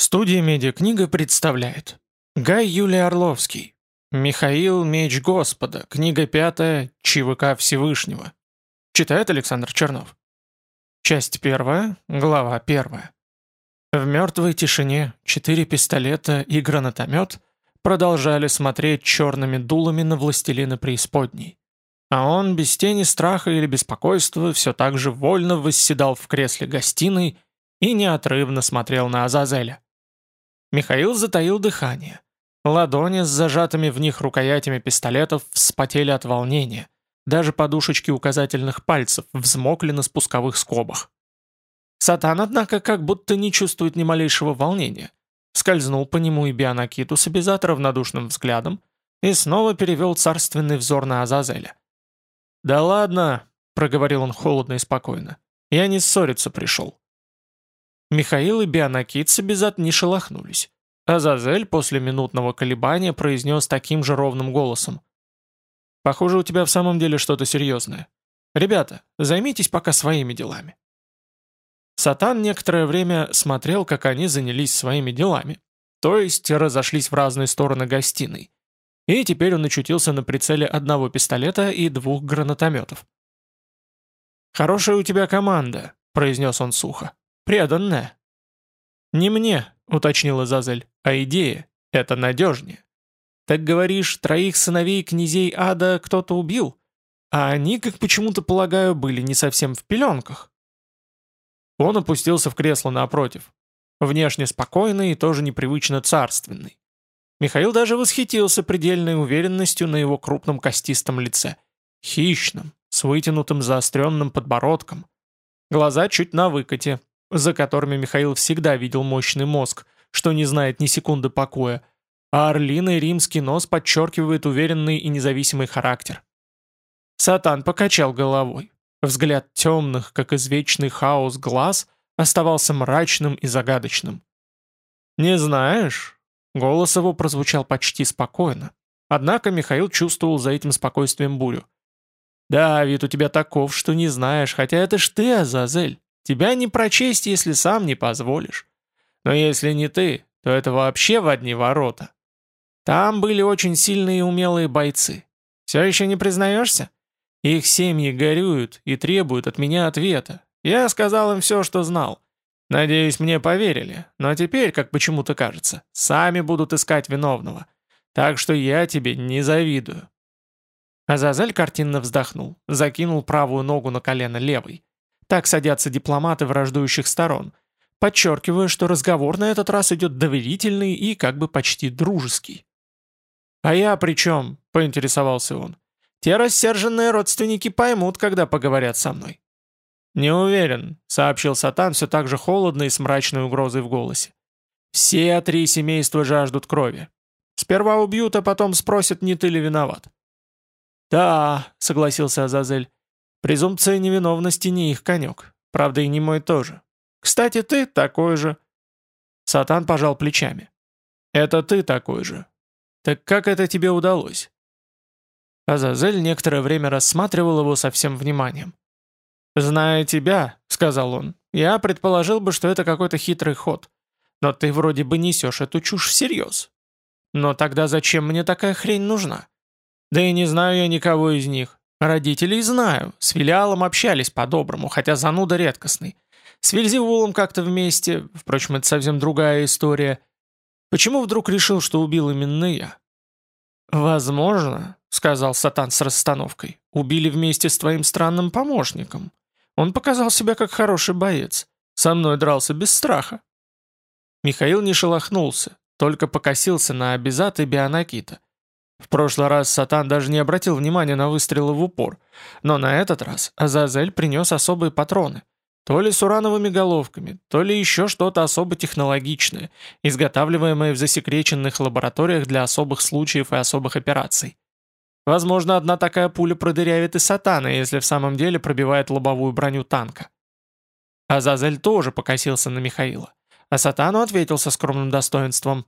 Студия «Медиакнига» представляет. Гай Юлий Орловский. Михаил Меч Господа Книга пятая. ЧВК Всевышнего Читает Александр Чернов. Часть первая, глава первая. В мертвой тишине четыре пистолета и гранатомет продолжали смотреть черными дулами на властелина преисподней. А он, без тени страха или беспокойства, все так же вольно восседал в кресле гостиной и неотрывно смотрел на Азазеля. Михаил затаил дыхание. Ладони с зажатыми в них рукоятями пистолетов вспотели от волнения. Даже подушечки указательных пальцев взмокли на спусковых скобах. Сатан, однако, как будто не чувствует ни малейшего волнения. Скользнул по нему и Бионакиту с обязательно равнодушным взглядом и снова перевел царственный взор на Азазеля. «Да ладно», — проговорил он холодно и спокойно, — «я не ссориться пришел. Михаил и Бионакит Сабизат не шелохнулись. Азазель после минутного колебания произнес таким же ровным голосом. «Похоже, у тебя в самом деле что-то серьезное. Ребята, займитесь пока своими делами». Сатан некоторое время смотрел, как они занялись своими делами, то есть разошлись в разные стороны гостиной. И теперь он очутился на прицеле одного пистолета и двух гранатометов. «Хорошая у тебя команда», — произнес он сухо. Преданная. «Не мне», — уточнила Зазель, — «а идея. Это надежнее. Так говоришь, троих сыновей князей ада кто-то убил? А они, как почему-то полагаю, были не совсем в пеленках». Он опустился в кресло напротив. Внешне спокойный и тоже непривычно царственный. Михаил даже восхитился предельной уверенностью на его крупном костистом лице. Хищным, с вытянутым заостренным подбородком. Глаза чуть на выкате, за которыми Михаил всегда видел мощный мозг, что не знает ни секунды покоя, а орлиный римский нос подчеркивает уверенный и независимый характер. Сатан покачал головой. Взгляд темных, как извечный хаос глаз, оставался мрачным и загадочным. «Не знаешь?» Голос его прозвучал почти спокойно. Однако Михаил чувствовал за этим спокойствием бурю. «Да, вид у тебя таков, что не знаешь, хотя это ж ты, Азазель. Тебя не прочесть, если сам не позволишь. Но если не ты, то это вообще в одни ворота. Там были очень сильные и умелые бойцы. Все еще не признаешься? Их семьи горюют и требуют от меня ответа. Я сказал им все, что знал. Надеюсь, мне поверили, но теперь, как почему-то кажется, сами будут искать виновного. Так что я тебе не завидую». Азазель картинно вздохнул, закинул правую ногу на колено левой. Так садятся дипломаты враждующих сторон, подчеркивая, что разговор на этот раз идет доверительный и как бы почти дружеский. «А я при чем?» — поинтересовался он. «Те рассерженные родственники поймут, когда поговорят со мной». «Не уверен», — сообщил Сатан все так же холодно и с мрачной угрозой в голосе. «Все три семейства жаждут крови. Сперва убьют, а потом спросят, не ты ли виноват». «Да», — согласился Азазель, Презумпция невиновности не их конек. Правда, и не мой тоже. Кстати, ты такой же. Сатан пожал плечами. Это ты такой же. Так как это тебе удалось? Азазель некоторое время рассматривал его со всем вниманием. «Зная тебя», — сказал он, — «я предположил бы, что это какой-то хитрый ход. Но ты вроде бы несешь эту чушь всерьез. Но тогда зачем мне такая хрень нужна? Да и не знаю я никого из них. Родителей знаю, с филиалом общались по-доброму, хотя зануда редкостный. С Вильзевулом как-то вместе, впрочем, это совсем другая история. Почему вдруг решил, что убил именно я? «Возможно», — сказал Сатан с расстановкой, — «убили вместе с твоим странным помощником. Он показал себя как хороший боец. Со мной дрался без страха». Михаил не шелохнулся, только покосился на Абизат и Бионакита. В прошлый раз Сатан даже не обратил внимания на выстрелы в упор, но на этот раз Азазель принес особые патроны. То ли с урановыми головками, то ли еще что-то особо технологичное, изготавливаемое в засекреченных лабораториях для особых случаев и особых операций. Возможно, одна такая пуля продырявит и Сатана, если в самом деле пробивает лобовую броню танка. Азазель тоже покосился на Михаила, а Сатану ответил со скромным достоинством.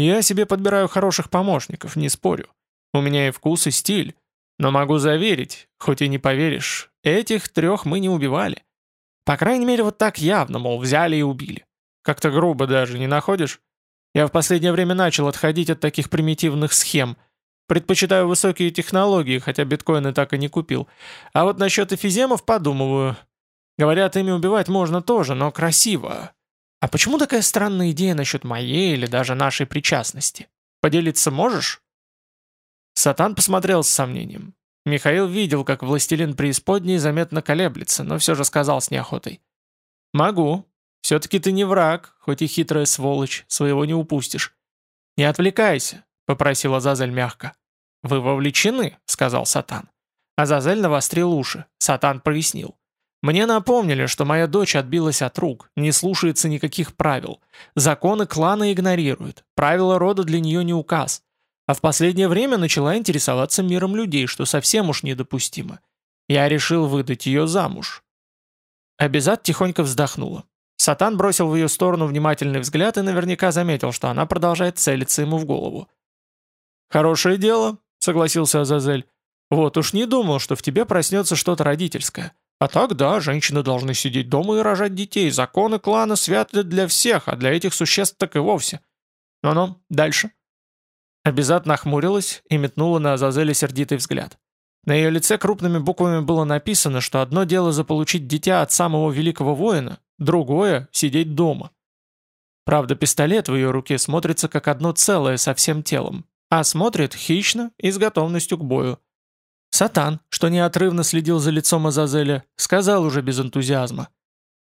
Я себе подбираю хороших помощников, не спорю. У меня и вкус, и стиль. Но могу заверить, хоть и не поверишь, этих трех мы не убивали. По крайней мере, вот так явно, мол, взяли и убили. Как-то грубо даже, не находишь? Я в последнее время начал отходить от таких примитивных схем. Предпочитаю высокие технологии, хотя биткоины так и не купил. А вот насчет эфиземов подумываю. Говорят, ими убивать можно тоже, но красиво. А почему такая странная идея насчет моей или даже нашей причастности? Поделиться можешь?» Сатан посмотрел с сомнением. Михаил видел, как властелин преисподней заметно колеблется, но все же сказал с неохотой. «Могу. Все-таки ты не враг, хоть и хитрая сволочь, своего не упустишь. Не отвлекайся», — попросил Азазель мягко. «Вы вовлечены», — сказал Сатан. Азазель навострил уши. Сатан прояснил. «Мне напомнили, что моя дочь отбилась от рук, не слушается никаких правил. Законы клана игнорирует, правила рода для нее не указ. А в последнее время начала интересоваться миром людей, что совсем уж недопустимо. Я решил выдать ее замуж». Абизад тихонько вздохнула. Сатан бросил в ее сторону внимательный взгляд и наверняка заметил, что она продолжает целиться ему в голову. «Хорошее дело», — согласился Азазель. «Вот уж не думал, что в тебе проснется что-то родительское. А так, да, женщины должны сидеть дома и рожать детей. Законы клана святы для всех, а для этих существ так и вовсе. Ну-ну, дальше». Абизат нахмурилась и метнула на Азазеля сердитый взгляд. На ее лице крупными буквами было написано, что одно дело заполучить дитя от самого великого воина, другое — сидеть дома. Правда, пистолет в ее руке смотрится как одно целое со всем телом, а смотрит хищно и с готовностью к бою. Сатан, что неотрывно следил за лицом Азазеля, сказал уже без энтузиазма.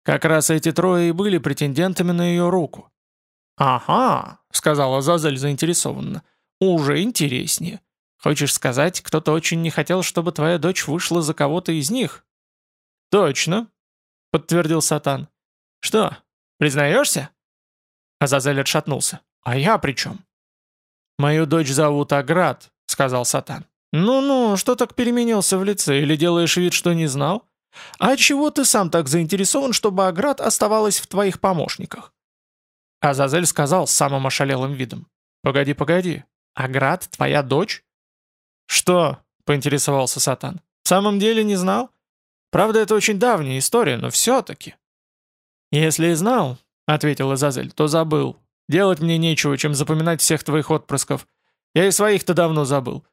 Как раз эти трое и были претендентами на ее руку. «Ага», — сказал Азазель заинтересованно, — «уже интереснее. Хочешь сказать, кто-то очень не хотел, чтобы твоя дочь вышла за кого-то из них?» «Точно», — подтвердил Сатан. «Что, признаешься?» Азазель отшатнулся. «А я при чем?» «Мою дочь зовут Аград», — сказал Сатан. «Ну-ну, что так переменился в лице, или делаешь вид, что не знал? А чего ты сам так заинтересован, чтобы Аград оставалась в твоих помощниках?» Азазель сказал с самым ошалелым видом. «Погоди, погоди, Аград твоя дочь?» «Что?» — поинтересовался Сатан. «В самом деле не знал? Правда, это очень давняя история, но все-таки». «Если и знал», — ответил Азазель, — «то забыл. Делать мне нечего, чем запоминать всех твоих отпрысков. Я и своих-то давно забыл.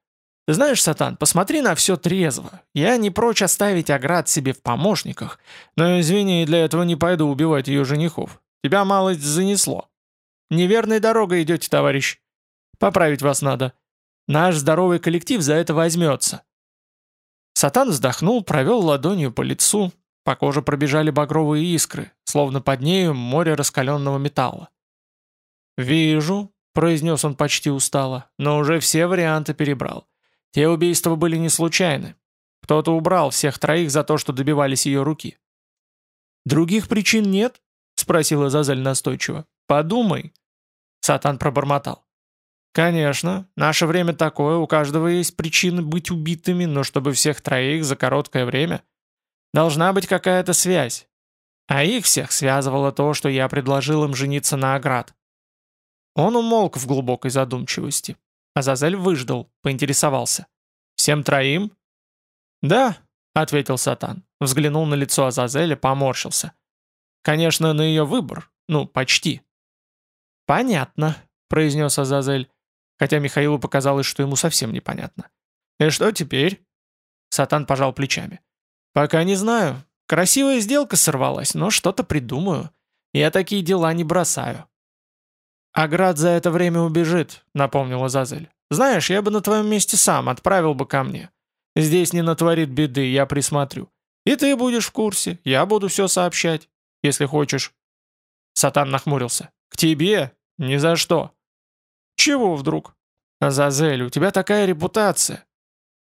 Знаешь, Сатан, посмотри на все трезво. Я не прочь оставить Аград себе в помощниках, но, извини, для этого не пойду убивать ее женихов. Тебя малость занесло. Неверной дорогой идете, товарищ. Поправить вас надо. Наш здоровый коллектив за это возьмется». Сатан вздохнул, провел ладонью по лицу, по коже пробежали багровые искры, словно под нею море раскаленного металла. «Вижу», — произнес он почти устало, но уже все варианты перебрал. Те убийства были не случайны. Кто-то убрал всех троих за то, что добивались ее руки. «Других причин нет?» — спросила Зазель настойчиво. «Подумай». Сатан пробормотал. Конечно, наше время такое, у каждого есть причины быть убитыми, но чтобы всех троих за короткое время. Должна быть какая-то связь. А их всех связывало то, что я предложил им жениться на Аград. Он умолк в глубокой задумчивости. Азазель выждал, поинтересовался. «Всем троим?» «Да», — ответил Сатан. Взглянул на лицо Азазеля, поморщился. «Конечно, на ее выбор. Ну, почти». «Понятно», — произнес Азазель хотя Михаилу показалось, что ему совсем непонятно. «И что теперь?» Сатан пожал плечами. «Пока не знаю. Красивая сделка сорвалась, но что-то придумаю. Я такие дела не бросаю». «Аград за это время убежит», — напомнила Зазель. «Знаешь, я бы на твоем месте сам отправил бы ко мне. Здесь не натворит беды, я присмотрю. И ты будешь в курсе, я буду все сообщать, если хочешь». Сатан нахмурился. «К тебе? Ни за что». «Чего вдруг?» «Азазель, у тебя такая репутация».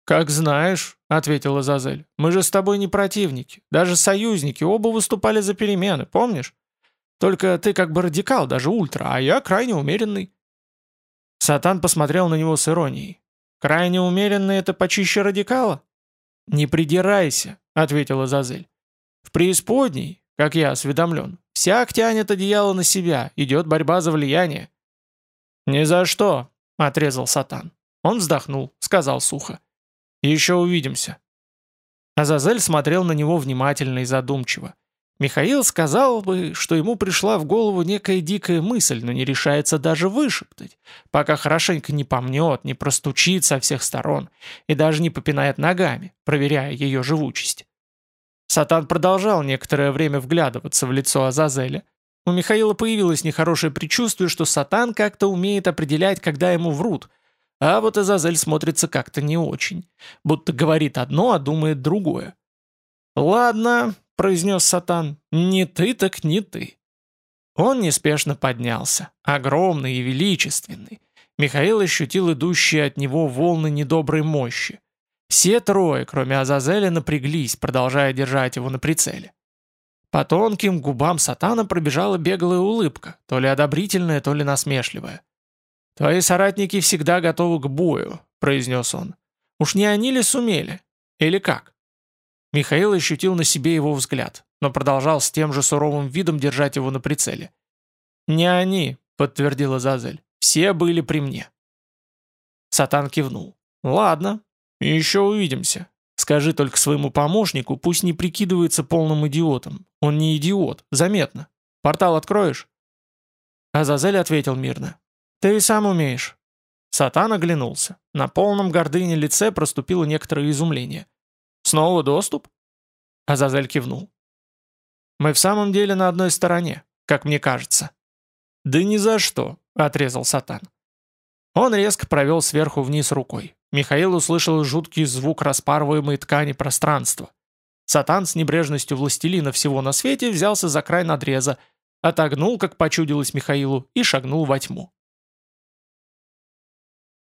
«Как знаешь», — ответил Азазель, — «мы же с тобой не противники, даже союзники, оба выступали за перемены, помнишь? Только ты как бы радикал, даже ультра, а я крайне умеренный». Сатан посмотрел на него с иронией. «Крайне умеренный — это почище радикала?» «Не придирайся», — ответил Азазель. «В преисподней, как я осведомлен, всяк тянет одеяло на себя, идет борьба за влияние. «Ни за что!» — отрезал Сатан. Он вздохнул, сказал сухо. «Еще увидимся». Азазель смотрел на него внимательно и задумчиво. Михаил сказал бы, что ему пришла в голову некая дикая мысль, но не решается даже вышептать, пока хорошенько не помнет, не простучит со всех сторон и даже не попинает ногами, проверяя ее живучесть. Сатан продолжал некоторое время вглядываться в лицо Азазеля. У Михаила появилось нехорошее предчувствие, что Сатан как-то умеет определять, когда ему врут, а вот Азазель смотрится как-то не очень, будто говорит одно, а думает другое. «Ладно», произнес Сатан. «Не ты, так не ты». Он неспешно поднялся, огромный и величественный. Михаил ощутил идущие от него волны недоброй мощи. Все трое, кроме Азазеля, напряглись, продолжая держать его на прицеле. По тонким губам сатана пробежала беглая улыбка, то ли одобрительная, то ли насмешливая. «Твои соратники всегда готовы к бою», — произнес он. «Уж не они ли сумели? Или как?» Михаил ощутил на себе его взгляд, но продолжал с тем же суровым видом держать его на прицеле. «Не они», — подтвердила Зазель, — «все были при мне». Сатан кивнул. «Ладно, еще увидимся. Скажи только своему помощнику, пусть не прикидывается полным идиотом. Он не идиот, заметно. Портал откроешь?» Азазель ответил мирно. «Ты и сам умеешь». Сатан оглянулся. На полном гордыне лице проступило некоторое изумление. Снова доступ?» Азазель кивнул. «Мы в самом деле на одной стороне, как мне кажется». «Да ни за что», — отрезал Сатан. Он резко провел сверху вниз рукой. Михаил услышал жуткий звук распарываемой ткани пространства. Сатан с небрежностью властелина всего на свете взялся за край надреза, отогнул, как почудилось Михаилу, и шагнул во тьму.